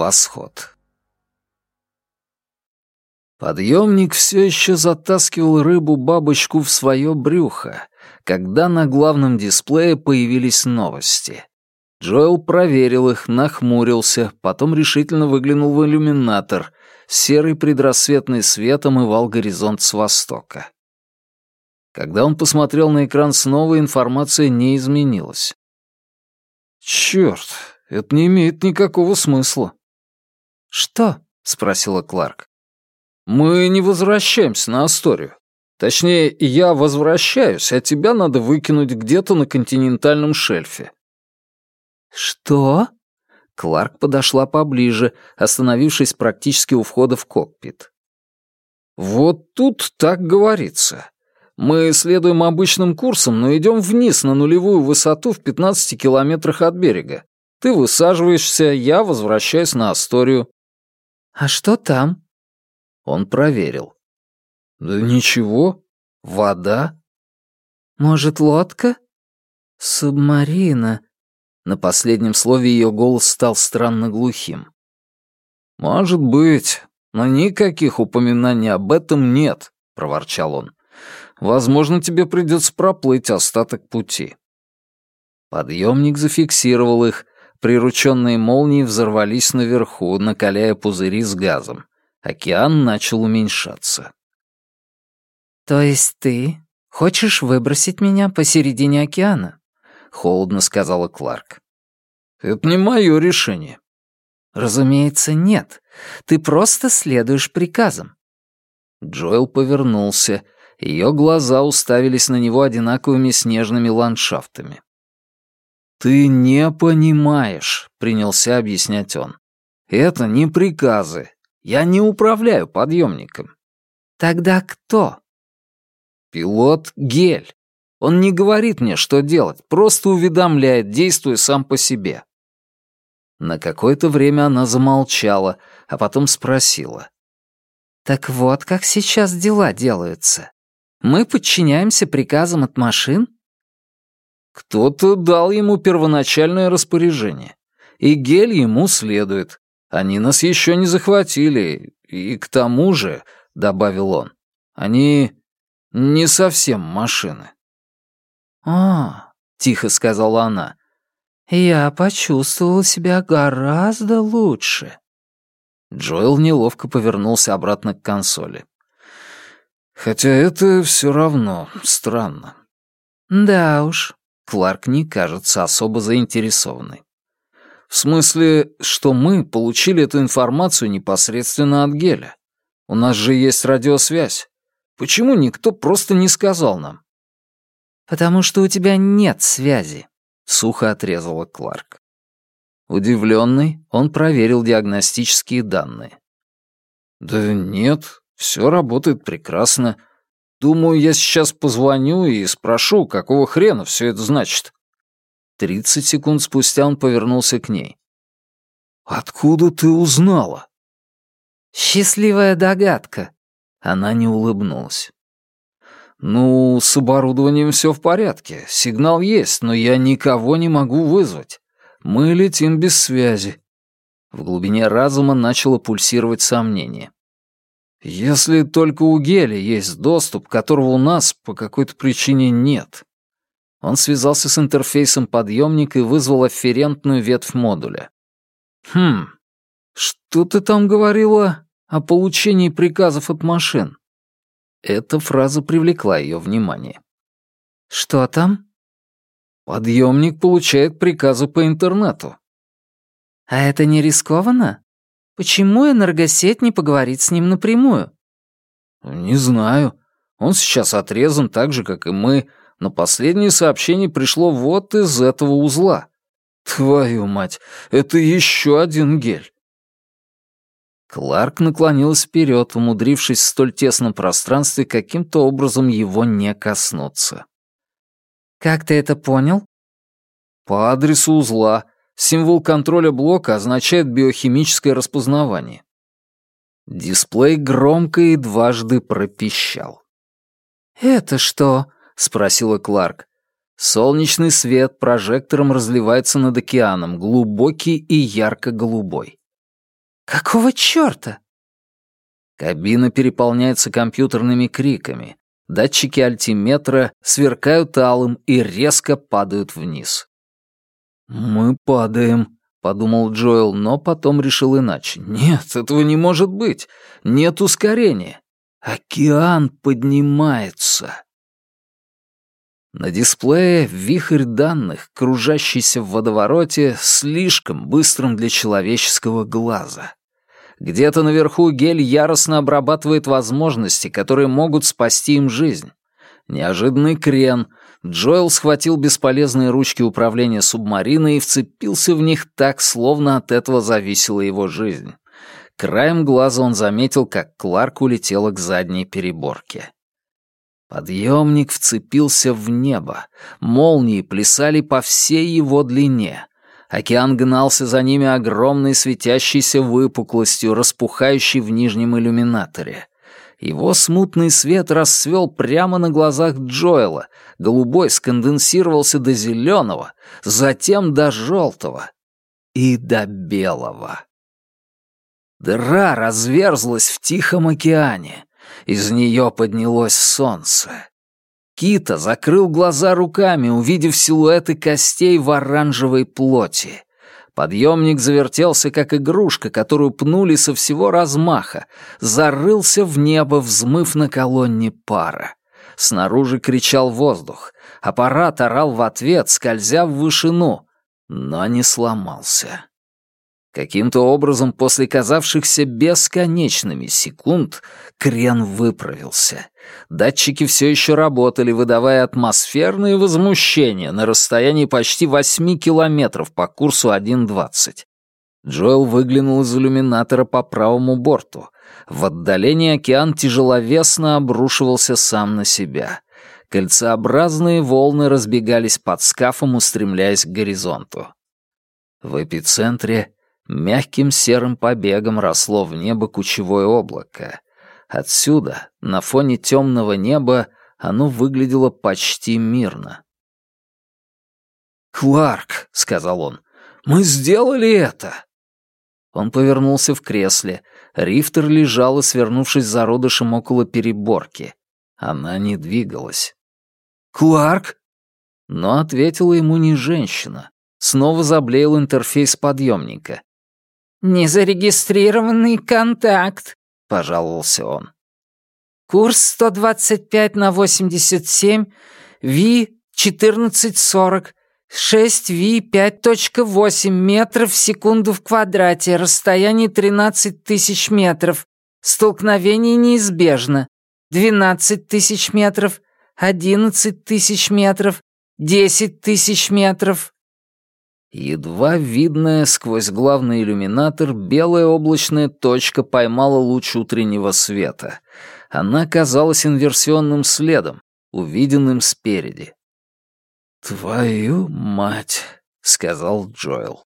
Восход. Подъемник все еще затаскивал рыбу-бабочку в свое брюхо, когда на главном дисплее появились новости. Джоэл проверил их, нахмурился, потом решительно выглянул в иллюминатор. Серый предрассветный свет омывал горизонт с востока. Когда он посмотрел на экран снова, информация не изменилась. «Чёрт, это не имеет никакого смысла». «Что?» — спросила Кларк. «Мы не возвращаемся на Асторию. Точнее, я возвращаюсь, а тебя надо выкинуть где-то на континентальном шельфе». «Что?» Кларк подошла поближе, остановившись практически у входа в кокпит. «Вот тут так говорится. Мы следуем обычным курсом, но идем вниз на нулевую высоту в 15 километрах от берега. Ты высаживаешься, я возвращаюсь на Асторию». «А что там?» Он проверил. «Да ничего. Вода». «Может, лодка?» «Субмарина». На последнем слове ее голос стал странно глухим. «Может быть, но никаких упоминаний об этом нет», — проворчал он. Возможно, тебе придется проплыть остаток пути». Подъемник зафиксировал их, прирученные молнии взорвались наверху, накаляя пузыри с газом. Океан начал уменьшаться. «То есть ты хочешь выбросить меня посередине океана?» — холодно сказала Кларк. «Это не мое решение». «Разумеется, нет. Ты просто следуешь приказам». Джоэл повернулся — ее глаза уставились на него одинаковыми снежными ландшафтами. «Ты не понимаешь», — принялся объяснять он. «Это не приказы. Я не управляю подъемником». «Тогда кто?» «Пилот Гель. Он не говорит мне, что делать, просто уведомляет, действуя сам по себе». На какое-то время она замолчала, а потом спросила. «Так вот, как сейчас дела делаются. Мы подчиняемся приказам от машин?» Кто-то дал ему первоначальное распоряжение, и гель ему следует. Они нас еще не захватили, и к тому же, — добавил он, — они не совсем машины. «А, — тихо сказала она, — я почувствовал себя гораздо лучше». Джоэл неловко повернулся обратно к консоли. Хотя это все равно странно. Да уж, Кларк не кажется особо заинтересованной. В смысле, что мы получили эту информацию непосредственно от Геля. У нас же есть радиосвязь. Почему никто просто не сказал нам? Потому что у тебя нет связи, сухо отрезала Кларк. Удивленный, он проверил диагностические данные. Да нет, все работает прекрасно. Думаю, я сейчас позвоню и спрошу, какого хрена все это значит. Тридцать секунд спустя он повернулся к ней. «Откуда ты узнала?» «Счастливая догадка». Она не улыбнулась. «Ну, с оборудованием все в порядке. Сигнал есть, но я никого не могу вызвать. Мы летим без связи». В глубине разума начало пульсировать сомнение. Если только у Гели есть доступ, которого у нас по какой-то причине нет. Он связался с интерфейсом подъемника и вызвал афферентную ветвь модуля. «Хм, что ты там говорила о получении приказов от машин?» Эта фраза привлекла ее внимание. «Что там?» «Подъемник получает приказы по интернету». «А это не рискованно?» Почему энергосеть не поговорит с ним напрямую? Не знаю. Он сейчас отрезан так же, как и мы, но последнее сообщение пришло вот из этого узла. Твою мать, это еще один гель. Кларк наклонилась вперед, умудрившись в столь тесном пространстве каким-то образом его не коснуться. «Как ты это понял?» «По адресу узла. Символ контроля блока означает биохимическое распознавание. Дисплей громко и дважды пропищал. «Это что?» — спросила Кларк. Солнечный свет прожектором разливается над океаном, глубокий и ярко-голубой. «Какого чёрта?» Кабина переполняется компьютерными криками. Датчики альтиметра сверкают алым и резко падают вниз. «Мы падаем», — подумал Джоэл, но потом решил иначе. «Нет, этого не может быть. Нет ускорения. Океан поднимается». На дисплее вихрь данных, кружащийся в водовороте, слишком быстрым для человеческого глаза. Где-то наверху гель яростно обрабатывает возможности, которые могут спасти им жизнь. Неожиданный крен. Джоэл схватил бесполезные ручки управления субмариной и вцепился в них так, словно от этого зависела его жизнь. Краем глаза он заметил, как Кларк улетела к задней переборке. Подъемник вцепился в небо. Молнии плясали по всей его длине. Океан гнался за ними огромной светящейся выпуклостью, распухающей в нижнем иллюминаторе. Его смутный свет расцвел прямо на глазах Джоэла, голубой сконденсировался до зеленого, затем до желтого и до белого. Дыра разверзлась в Тихом океане. Из нее поднялось солнце. Кита закрыл глаза руками, увидев силуэты костей в оранжевой плоти. Подъемник завертелся, как игрушка, которую пнули со всего размаха, зарылся в небо, взмыв на колонне пара. Снаружи кричал воздух. Аппарат орал в ответ, скользя в вышину, но не сломался. Каким-то образом после казавшихся бесконечными секунд крен выправился. Датчики все еще работали, выдавая атмосферные возмущения на расстоянии почти 8 километров по курсу 1.20. Джоэл выглянул из иллюминатора по правому борту. В отдалении океан тяжеловесно обрушивался сам на себя. Кольцеобразные волны разбегались под скафом, устремляясь к горизонту. В эпицентре Мягким серым побегом росло в небо кучевое облако. Отсюда, на фоне темного неба, оно выглядело почти мирно. «Кларк», — сказал он, — «мы сделали это!» Он повернулся в кресле. Рифтер лежала, свернувшись зародышем около переборки. Она не двигалась. «Кларк?» Но ответила ему не женщина. Снова заблеял интерфейс подъемника. «Незарегистрированный контакт», — пожаловался он. «Курс 125 на 87, Ви 1440, 6 Ви 5.8 метров в секунду в квадрате, расстояние 13 тысяч метров. Столкновение неизбежно. 12 тысяч метров, 11 тысяч метров, 10 тысяч метров, Едва видная сквозь главный иллюминатор белая облачная точка поймала луч утреннего света. Она казалась инверсионным следом, увиденным спереди. «Твою мать!» — сказал Джоэл.